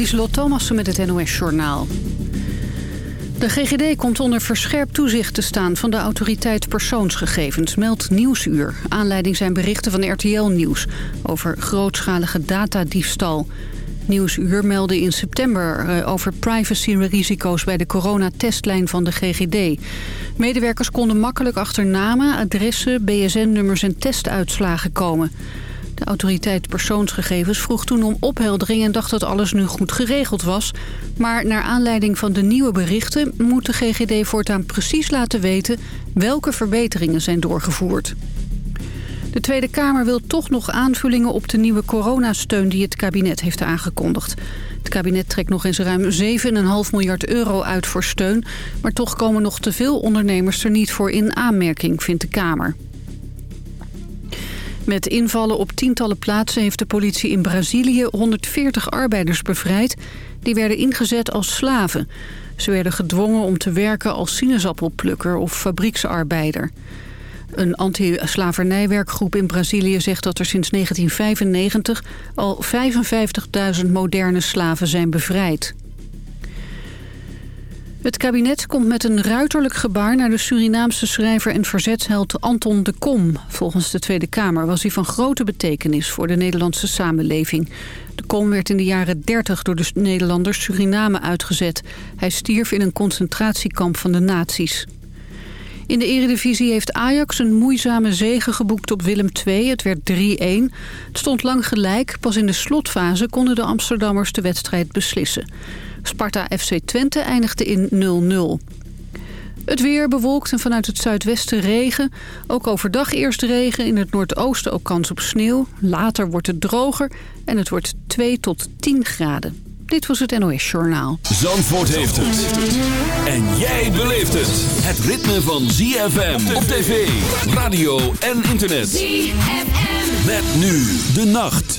Lieselot Thomassen met het NOS-journaal. De GGD komt onder verscherpt toezicht te staan van de autoriteit persoonsgegevens, meldt Nieuwsuur. Aanleiding zijn berichten van RTL Nieuws over grootschalige datadiefstal. Nieuwsuur meldde in september eh, over privacy-risico's bij de coronatestlijn van de GGD. Medewerkers konden makkelijk achter namen, adressen, BSN-nummers en testuitslagen komen. De autoriteit persoonsgegevens vroeg toen om opheldering en dacht dat alles nu goed geregeld was. Maar naar aanleiding van de nieuwe berichten moet de GGD voortaan precies laten weten welke verbeteringen zijn doorgevoerd. De Tweede Kamer wil toch nog aanvullingen op de nieuwe coronasteun die het kabinet heeft aangekondigd. Het kabinet trekt nog eens ruim 7,5 miljard euro uit voor steun... maar toch komen nog te veel ondernemers er niet voor in aanmerking, vindt de Kamer. Met invallen op tientallen plaatsen heeft de politie in Brazilië 140 arbeiders bevrijd. Die werden ingezet als slaven. Ze werden gedwongen om te werken als sinaasappelplukker of fabrieksarbeider. Een anti-slavernijwerkgroep in Brazilië zegt dat er sinds 1995 al 55.000 moderne slaven zijn bevrijd. Het kabinet komt met een ruiterlijk gebaar naar de Surinaamse schrijver en verzetsheld Anton de Kom. Volgens de Tweede Kamer was hij van grote betekenis voor de Nederlandse samenleving. De Kom werd in de jaren 30 door de Nederlanders Suriname uitgezet. Hij stierf in een concentratiekamp van de nazi's. In de eredivisie heeft Ajax een moeizame zege geboekt op Willem II. Het werd 3-1. Het stond lang gelijk. Pas in de slotfase konden de Amsterdammers de wedstrijd beslissen. Sparta FC Twente eindigde in 0-0. Het weer bewolkt en vanuit het zuidwesten regen. Ook overdag eerst regen, in het noordoosten ook kans op sneeuw. Later wordt het droger en het wordt 2 tot 10 graden. Dit was het NOS Journaal. Zandvoort heeft het. En jij beleeft het. Het ritme van ZFM op tv, radio en internet. ZFM. Met nu de nacht.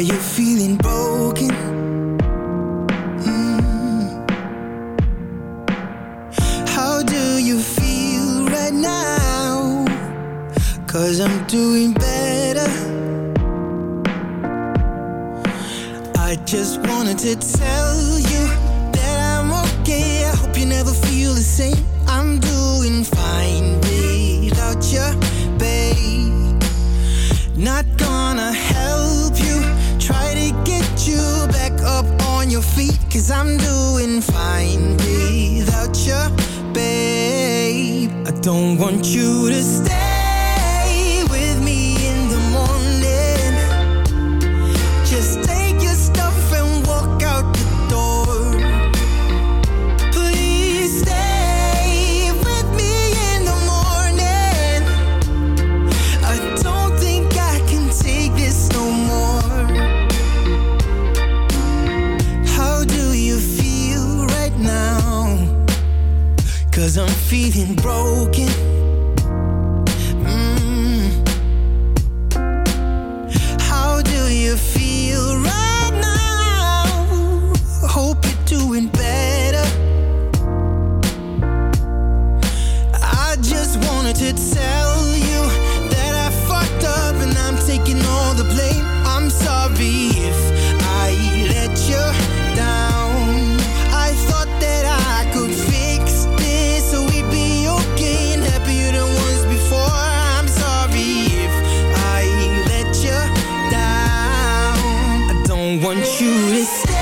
Are you feeling broken? Mm. How do you feel right now? Cause I'm doing better I just wanted to tell you That I'm okay I hope you never feel the same Cause I'm doing fine without you, babe. I don't want you to stay. want you to stay.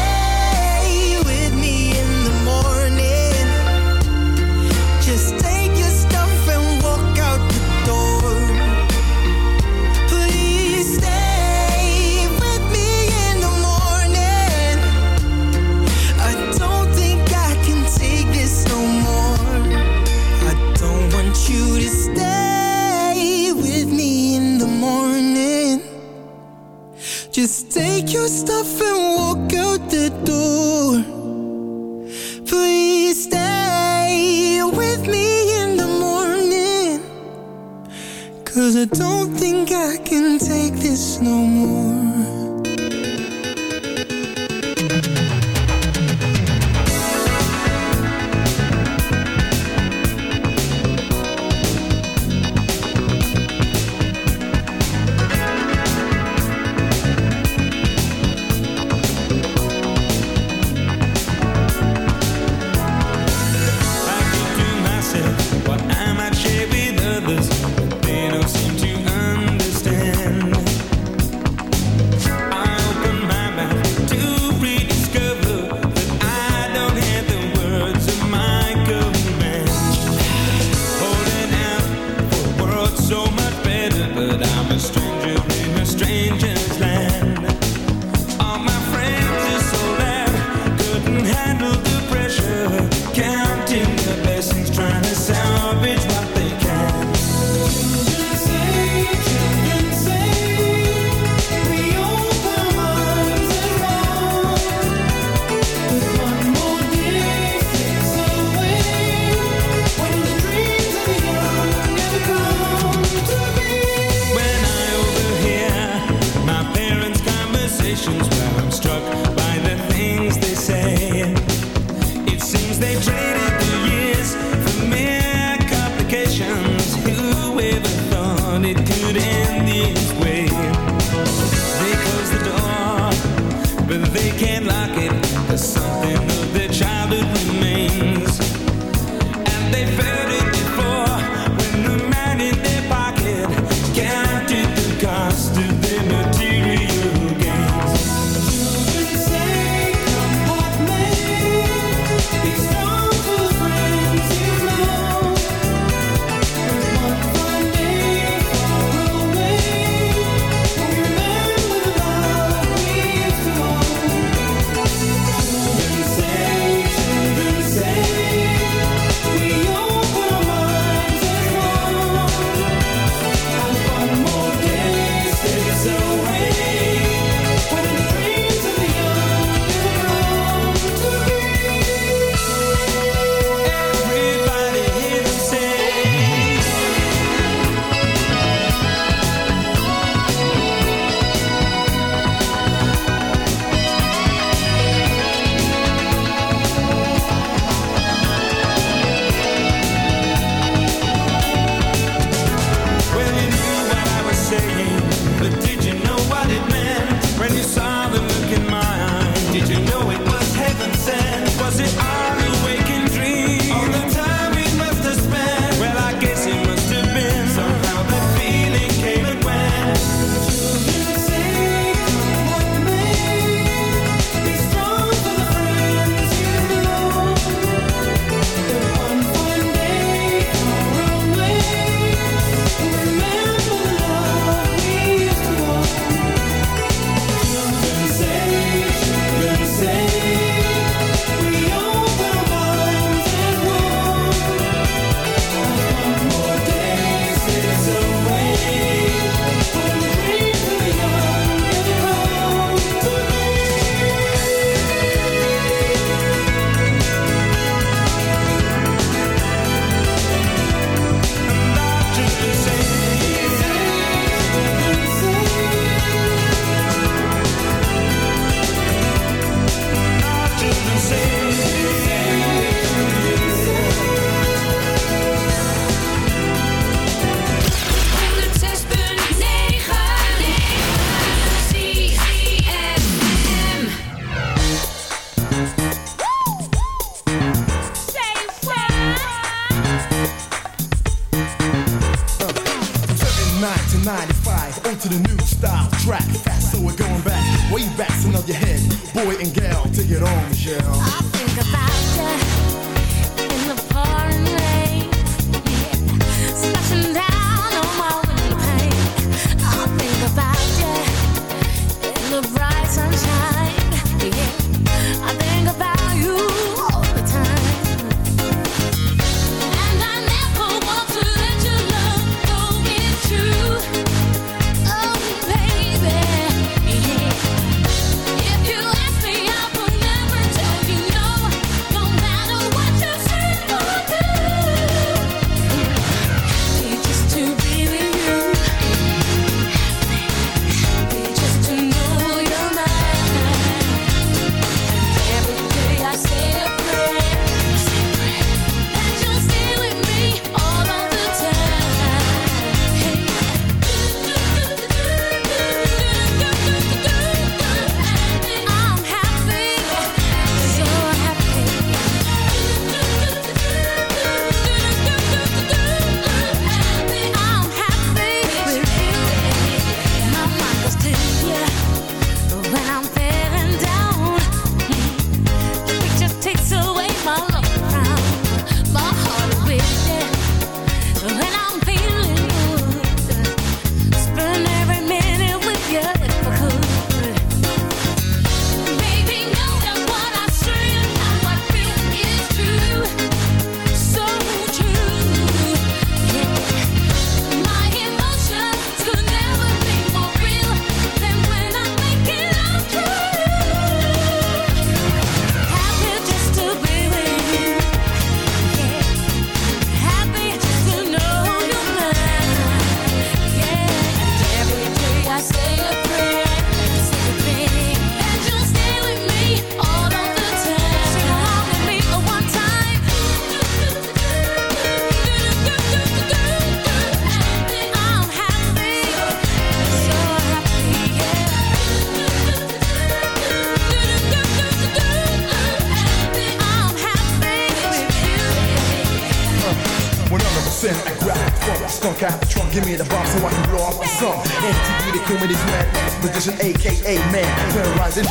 terrorizing the.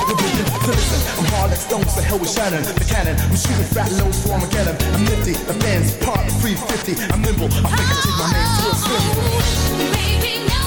So listen, I'm hard like stones, so hell with Shannon, the cannon. I'm shooting fat low for Armageddon. I'm nifty, the fans part 350. I'm nimble, I think I take my name to a slip. Baby, no.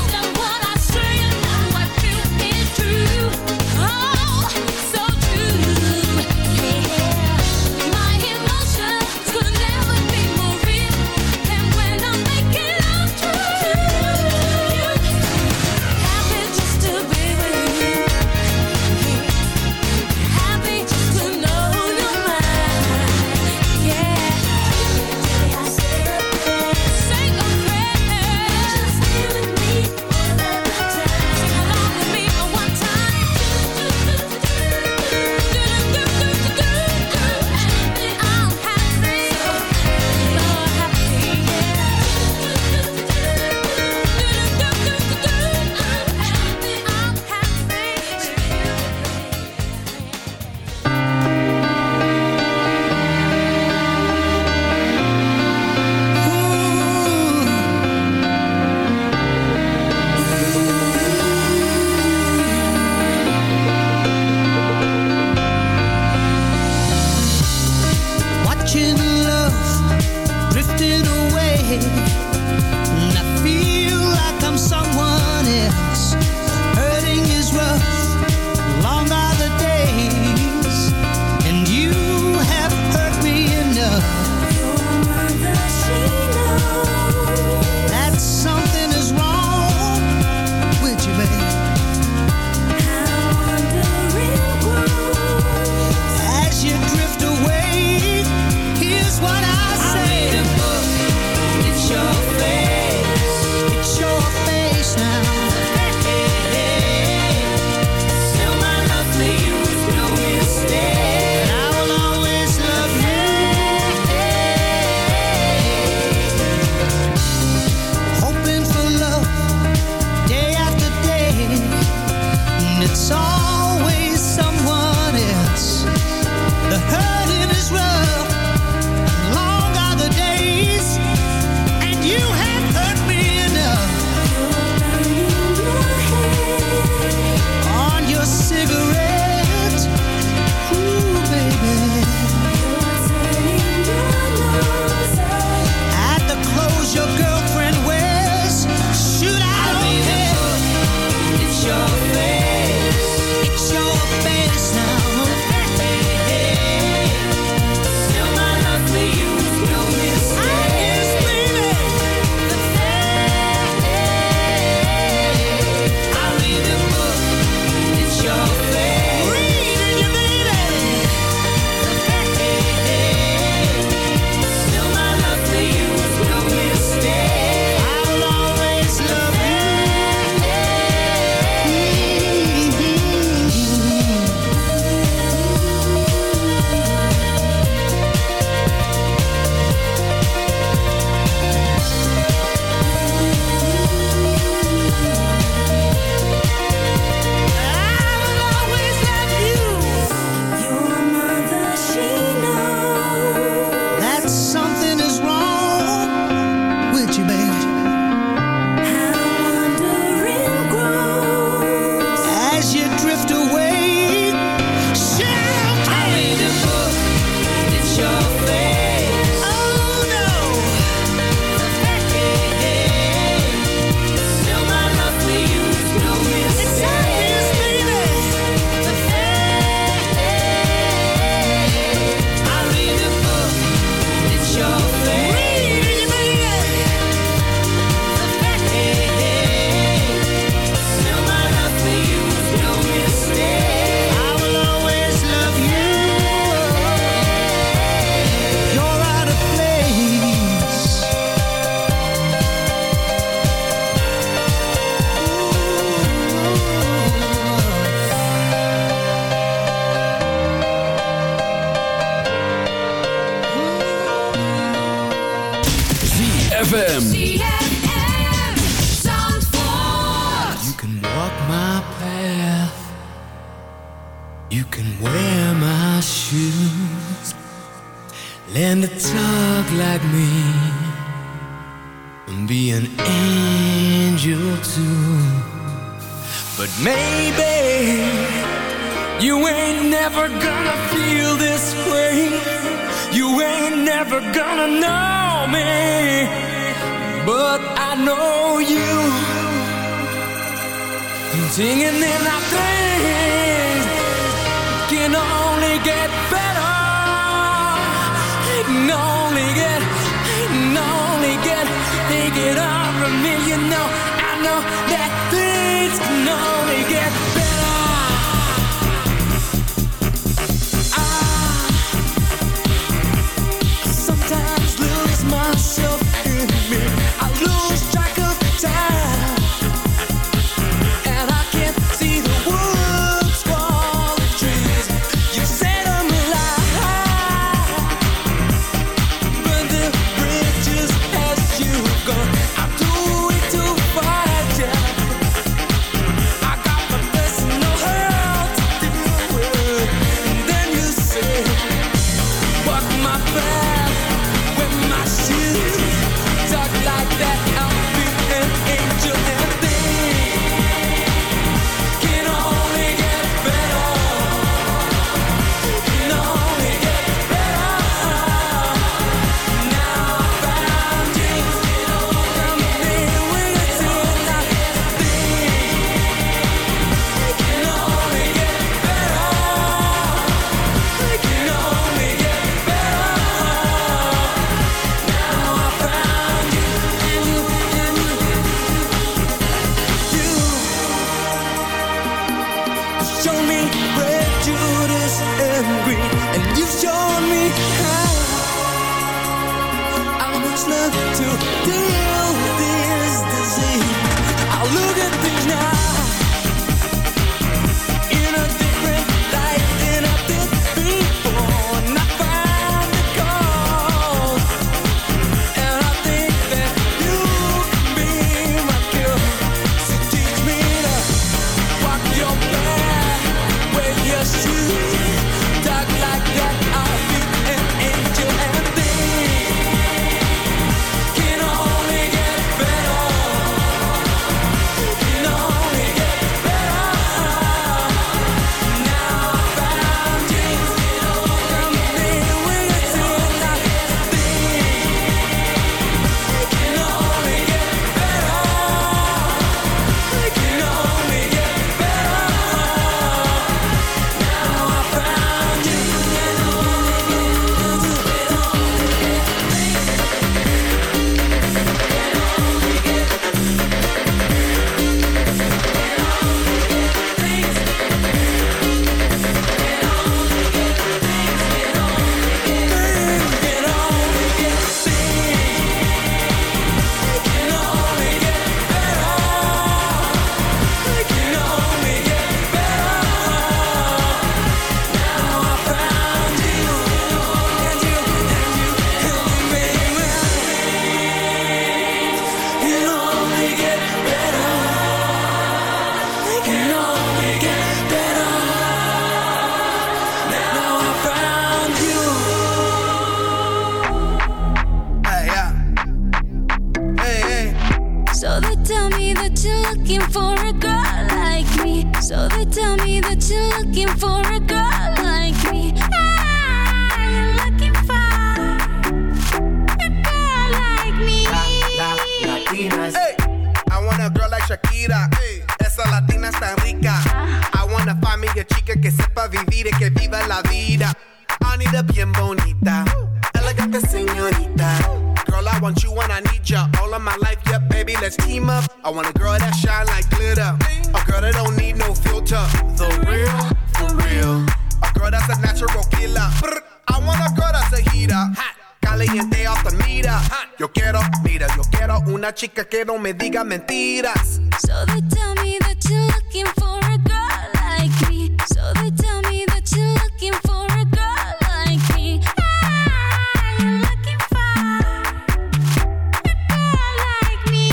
me. Yo quiero una chica que no me diga mentiras. So they tell me that you're looking for a girl like me. So they tell me that you're looking for a girl like me. Ah, you're looking for a girl like me.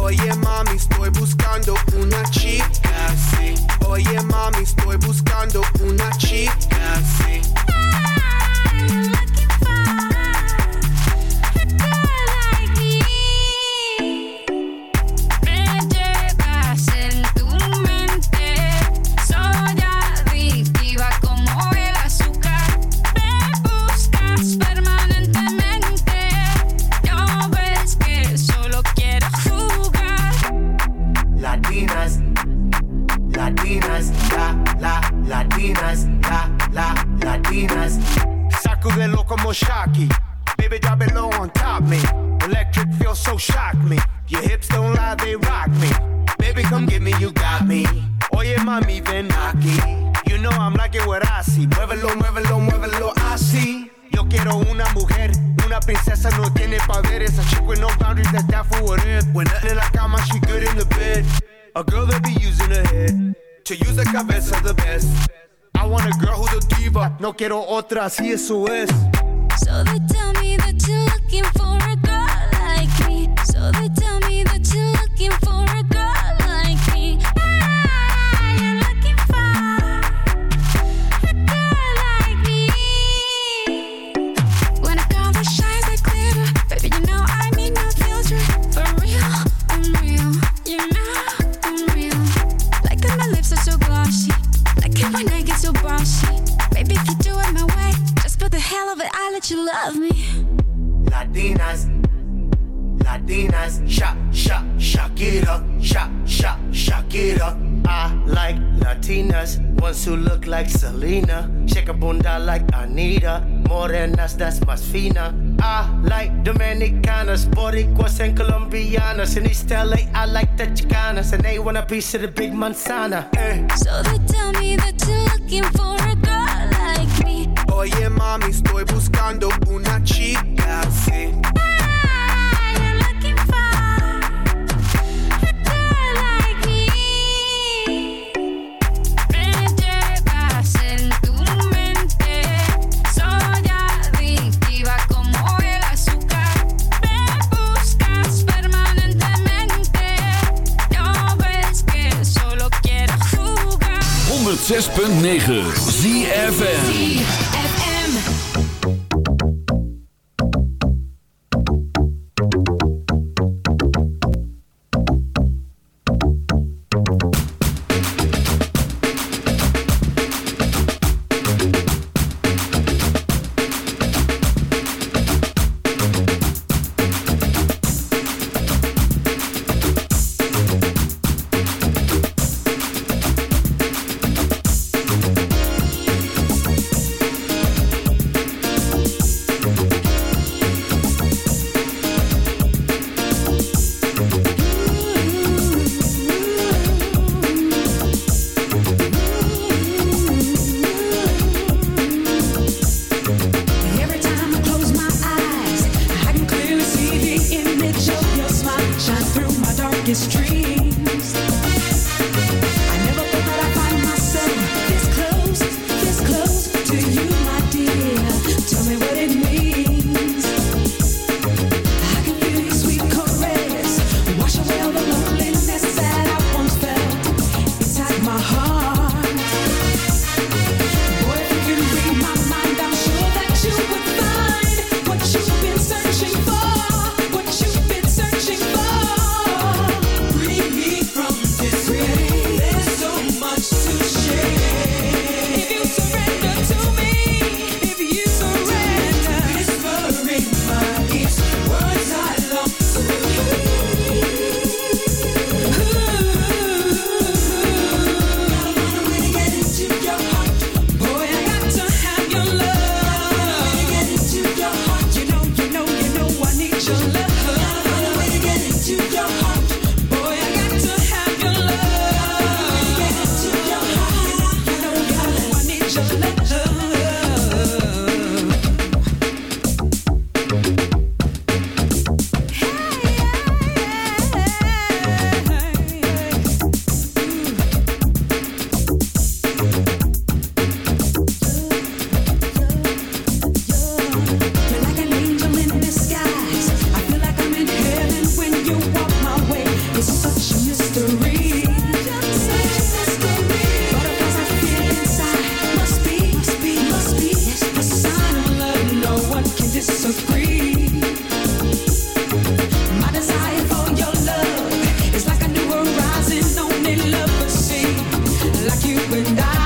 Oye mami, estoy buscando una chica así. Oye mami, estoy buscando una chica así. No quiero otra, así eso es. So they tell me that you're looking for a girl like me. So they tell me that you're looking for a girl like me. Ah, you're looking for a girl like me. When a girl that shines like glitter, baby, you know I need no filter. For real, I'm real. You know I'm real. Like that my lips are so glossy. Like it when I get so bossy. Baby, if you do it my way, just for the hell of it, I let you love me. Latinas, Latinas, shak, shak, Shakira, shak, shak, Shakira. I like Latinas, ones who look like Selena, shake a bunda like Anita, morenas that's más fina. I like Dominicanas, Boricuas and Colombianas, in East LA I like the Chicanas, and they want a piece of the big manzana. Eh. So they tell me that you're looking for a girl like me. Oye mami, estoy buscando una chica así. 106.9 ZFM. when I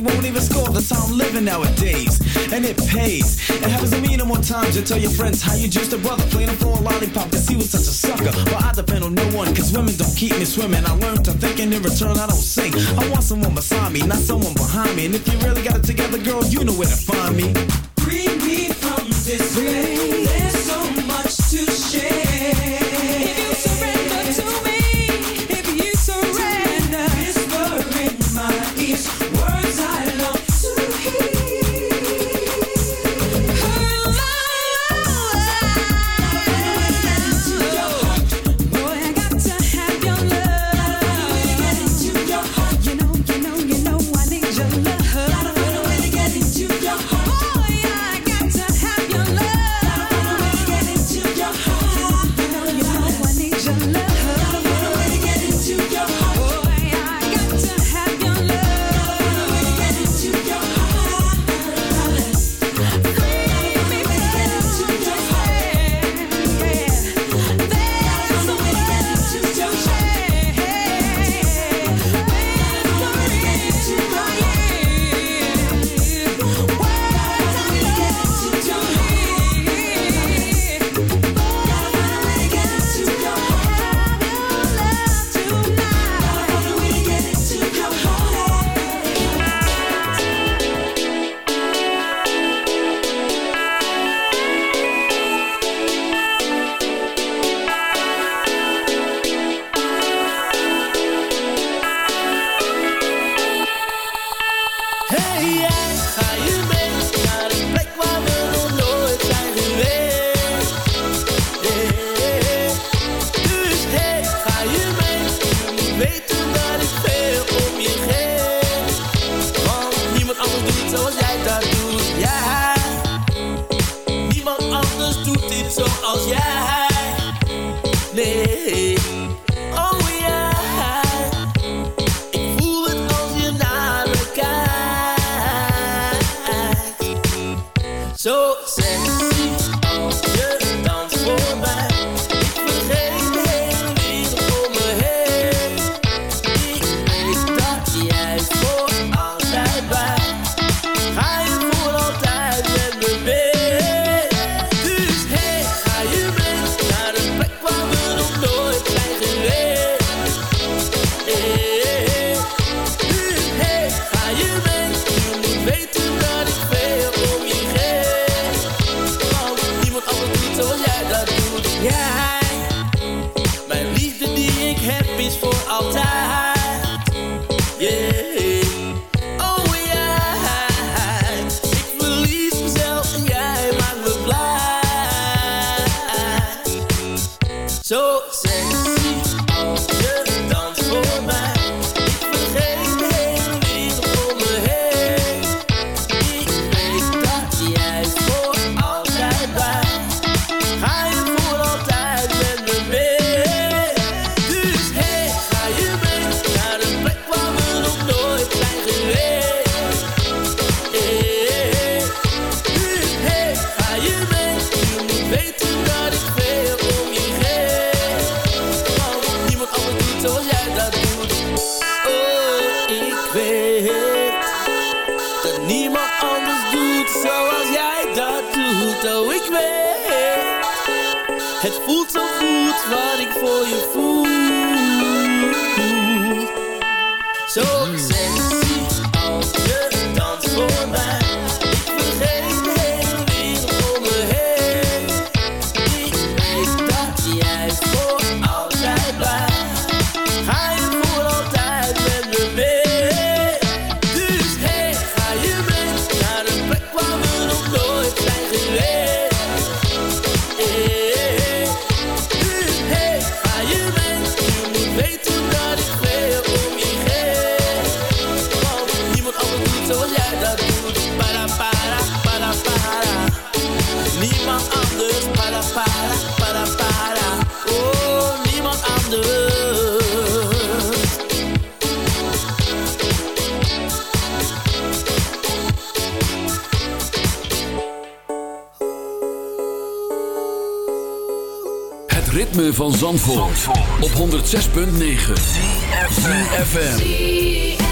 probably won't even score. the time living nowadays, and it pays. It happens to me no more times. You tell your friends how you just a brother playing for a lollipop because he was such a sucker. But I depend on no one because women don't keep me swimming. I learned to think, and in return, I don't sing. I want someone beside me, not someone behind me. And if you really got it together, girl, you know where to find me. Free me from this way. hey. Niemand anders doet zoals jij dat doet. Oh ik weet. Het voelt zo goed wat ik voor je voel. Zo Op 106.9 FM.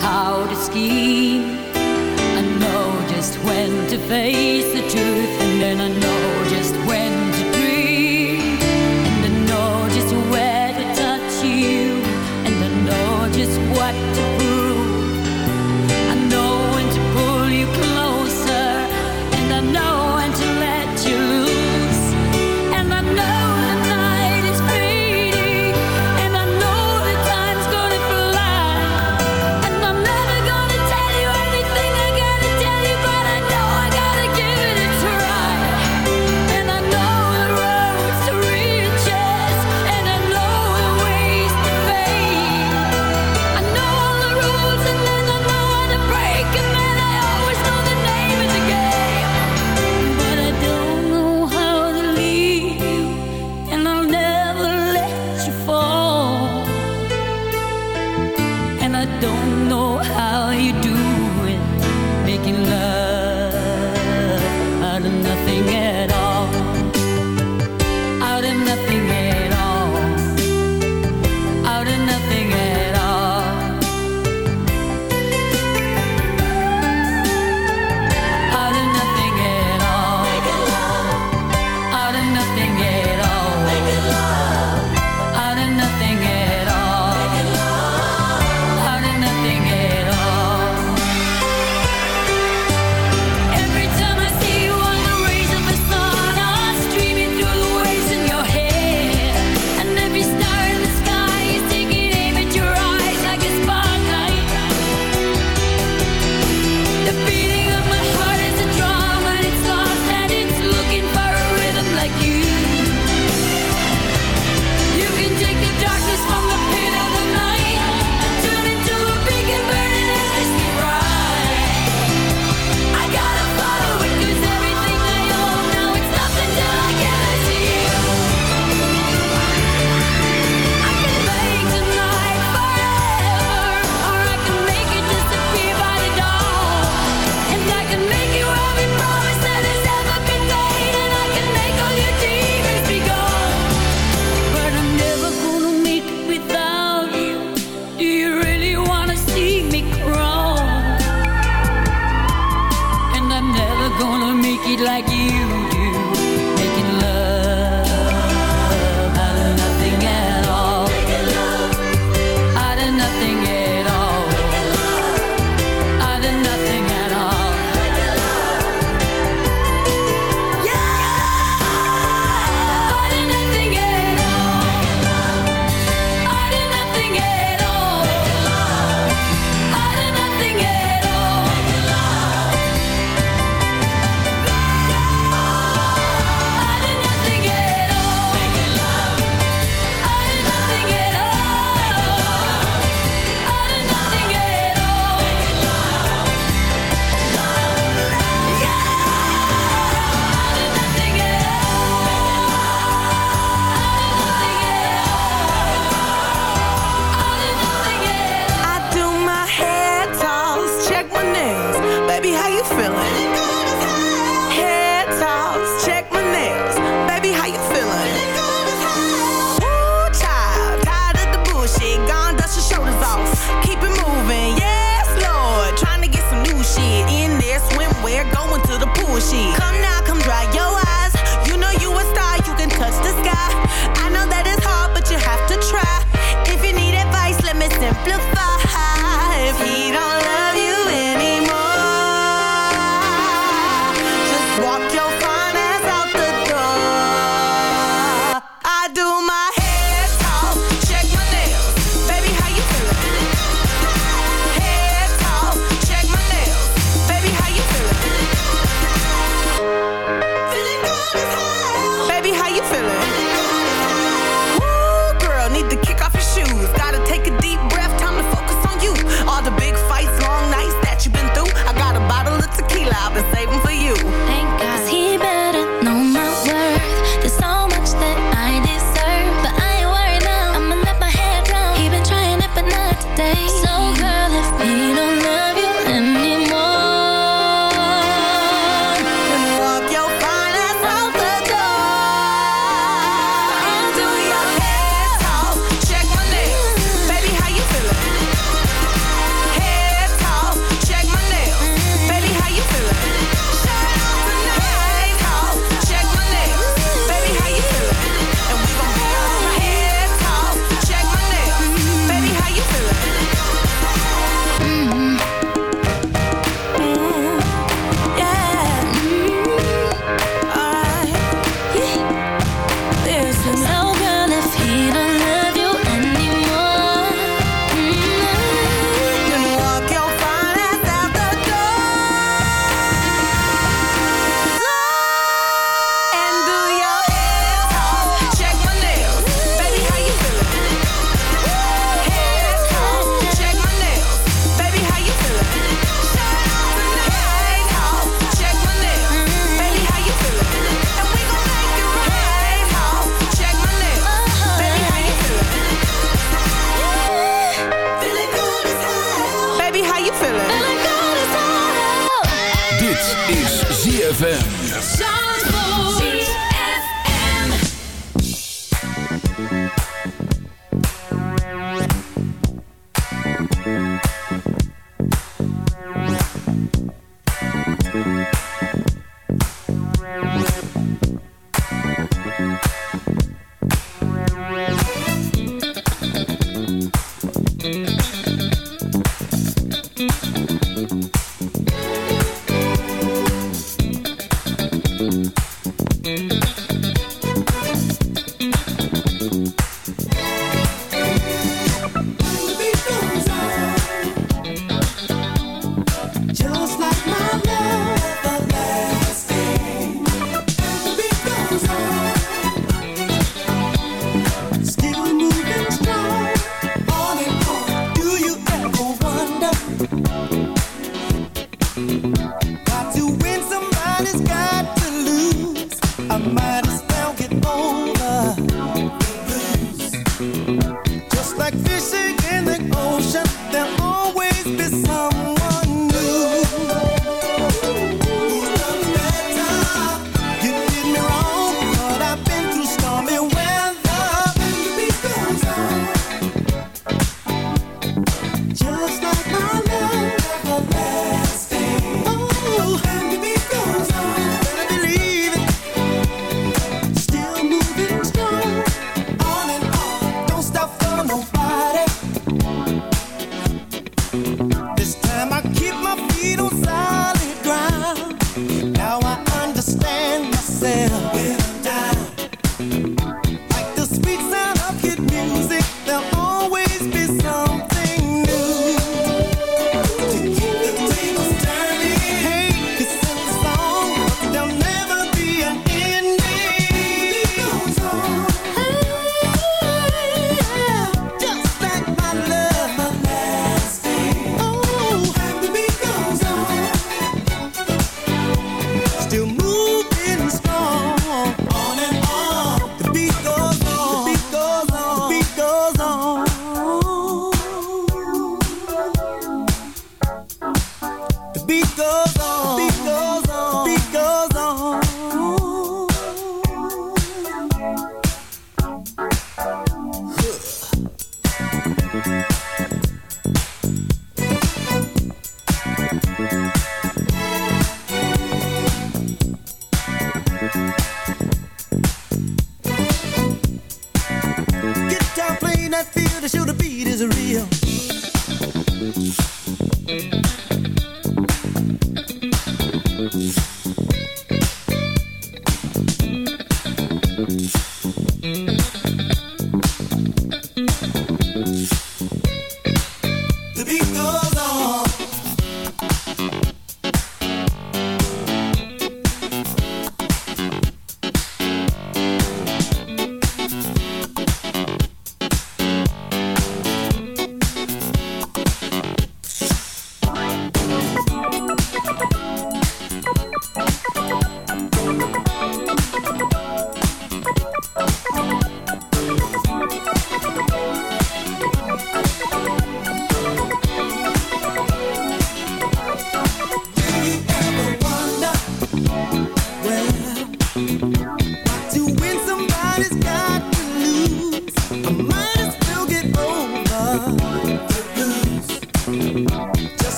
how to scheme. I know just when to face the truth, and then I know just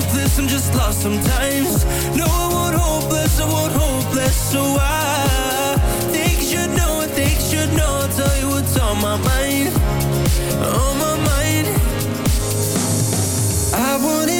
hopeless, I'm just lost sometimes. No, I won't hopeless, I won't hopeless. So I think you should know, I think you should know. I'll tell you what's on my mind, on my mind. I want it.